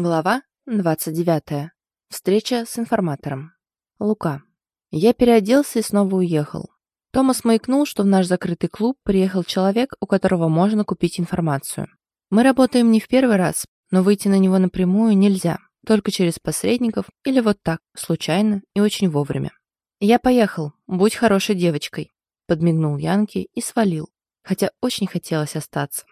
Глава 29. Встреча с информатором. Лука. Я переоделся и снова уехал. Томас маякнул, что в наш закрытый клуб приехал человек, у которого можно купить информацию. Мы работаем не в первый раз, но выйти на него напрямую нельзя, только через посредников или вот так, случайно и очень вовремя. «Я поехал, будь хорошей девочкой», — подмигнул Янке и свалил, хотя очень хотелось остаться.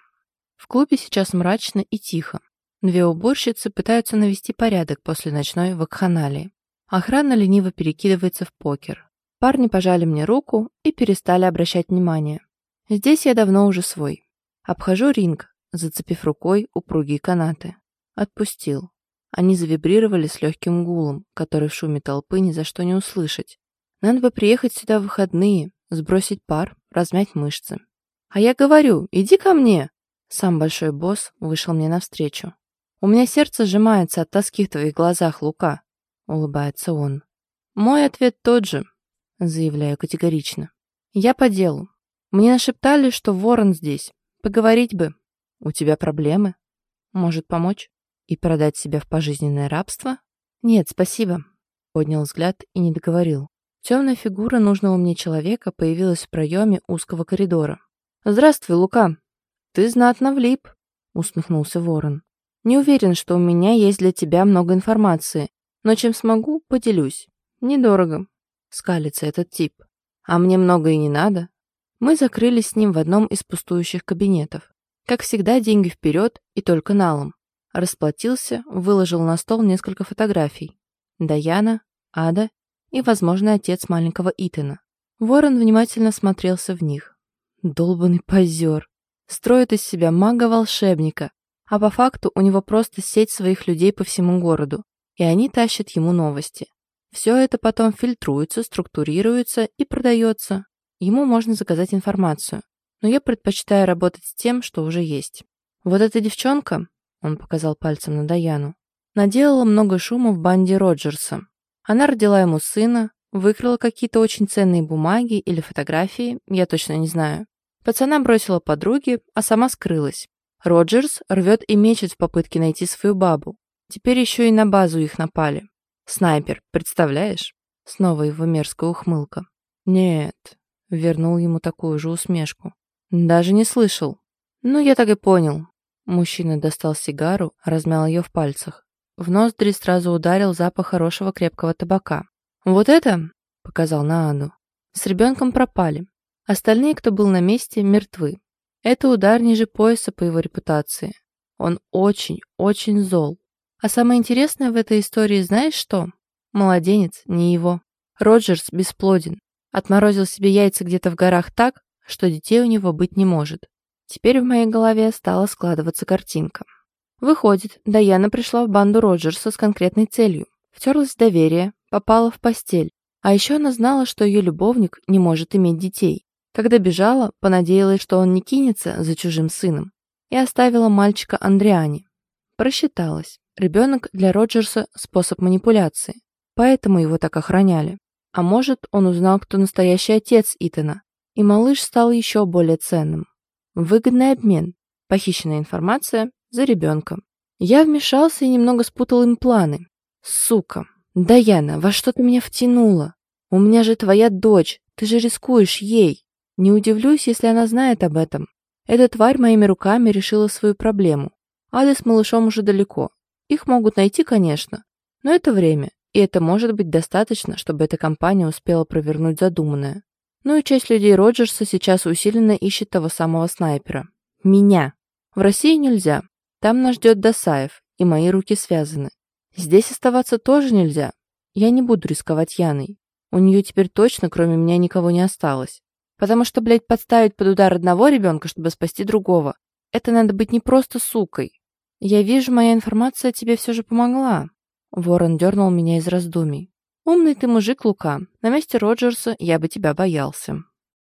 В клубе сейчас мрачно и тихо. Две уборщицы пытаются навести порядок после ночной вакханалии. Охрана лениво перекидывается в покер. Парни пожали мне руку и перестали обращать внимание. Здесь я давно уже свой. Обхожу ринг, зацепив рукой упругие канаты. Отпустил. Они завибрировали с легким гулом, который в шуме толпы ни за что не услышать. Надо бы приехать сюда в выходные, сбросить пар, размять мышцы. А я говорю, иди ко мне. Сам большой босс вышел мне навстречу. «У меня сердце сжимается от тоски в твоих глазах, Лука», — улыбается он. «Мой ответ тот же», — заявляю категорично. «Я по делу. Мне нашептали, что ворон здесь. Поговорить бы. У тебя проблемы? Может помочь? И продать себя в пожизненное рабство? Нет, спасибо», — поднял взгляд и не договорил. Темная фигура нужного мне человека появилась в проеме узкого коридора. «Здравствуй, Лука. Ты знатно влип», — усмехнулся ворон. Не уверен, что у меня есть для тебя много информации, но чем смогу, поделюсь. Недорого. Скалится этот тип. А мне много и не надо. Мы закрылись с ним в одном из пустующих кабинетов. Как всегда, деньги вперед и только налом. Расплатился, выложил на стол несколько фотографий. Даяна, Ада и, возможно, отец маленького Итана. Ворон внимательно смотрелся в них. Долбанный позер. Строит из себя мага-волшебника, а по факту у него просто сеть своих людей по всему городу, и они тащат ему новости. Все это потом фильтруется, структурируется и продается. Ему можно заказать информацию, но я предпочитаю работать с тем, что уже есть. Вот эта девчонка, он показал пальцем на Даяну, наделала много шума в банде Роджерса. Она родила ему сына, выкрала какие-то очень ценные бумаги или фотографии, я точно не знаю. Пацана бросила подруги, а сама скрылась. Роджерс рвет и мечет в попытке найти свою бабу. Теперь еще и на базу их напали. Снайпер, представляешь? Снова его мерзкая ухмылка. Нет, вернул ему такую же усмешку. Даже не слышал. Ну, я так и понял. Мужчина достал сигару, размял ее в пальцах. В ноздри сразу ударил запах хорошего крепкого табака. «Вот это?» — показал на Анну. «С ребенком пропали. Остальные, кто был на месте, мертвы. Это удар ниже пояса по его репутации. Он очень, очень зол. А самое интересное в этой истории знаешь что? Младенец не его. Роджерс бесплоден. Отморозил себе яйца где-то в горах так, что детей у него быть не может. Теперь в моей голове стала складываться картинка. Выходит, Даяна пришла в банду Роджерса с конкретной целью. Втерлась в доверие, попала в постель. А еще она знала, что ее любовник не может иметь детей. Когда бежала, понадеялась, что он не кинется за чужим сыном, и оставила мальчика Андриане. Просчиталась. Ребенок для Роджерса – способ манипуляции, поэтому его так охраняли. А может, он узнал, кто настоящий отец Итана, и малыш стал еще более ценным. Выгодный обмен, похищенная информация за ребенка. Я вмешался и немного спутал им планы. Сука, Даяна, во что ты меня втянула? У меня же твоя дочь, ты же рискуешь ей. Не удивлюсь, если она знает об этом. Эта тварь моими руками решила свою проблему. Ада с малышом уже далеко. Их могут найти, конечно. Но это время, и это может быть достаточно, чтобы эта компания успела провернуть задуманное. Ну и часть людей Роджерса сейчас усиленно ищет того самого снайпера. Меня. В России нельзя. Там нас ждет Досаев, и мои руки связаны. Здесь оставаться тоже нельзя. Я не буду рисковать Яной. У нее теперь точно, кроме меня, никого не осталось. Потому что, блядь, подставить под удар одного ребенка, чтобы спасти другого, это надо быть не просто сукой. Я вижу, моя информация тебе все же помогла. Ворон дернул меня из раздумий. Умный ты мужик, Лука. На месте Роджерса я бы тебя боялся.